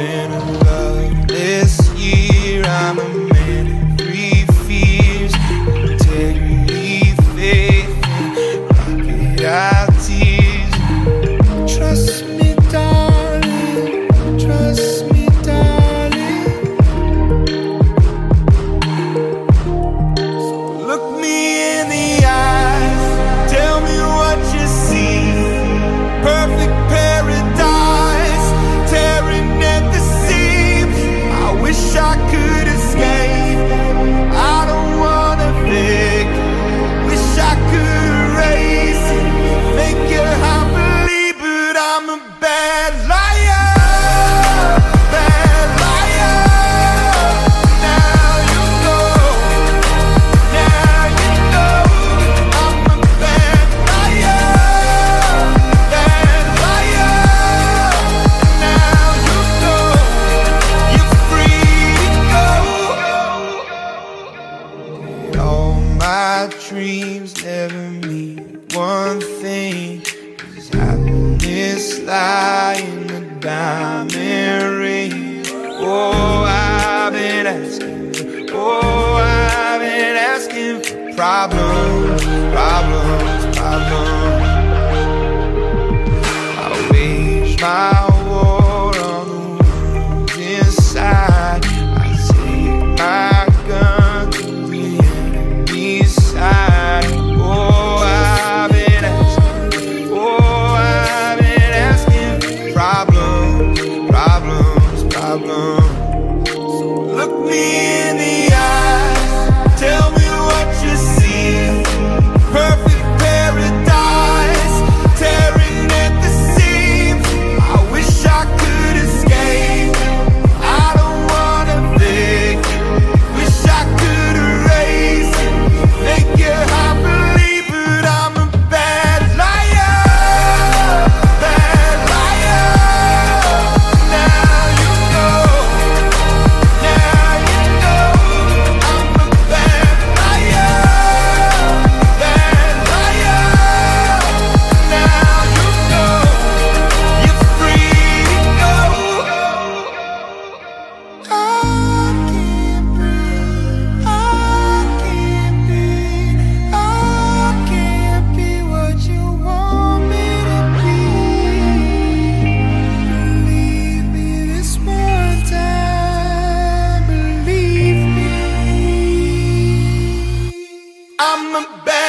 been alive. all my dreams never mean one thing. Cause happiness lies in a diamond ring. Oh, I've been asking. Oh, I've been asking for problems, problems, problems. problems, problems, problems. So look me in the I'm a bad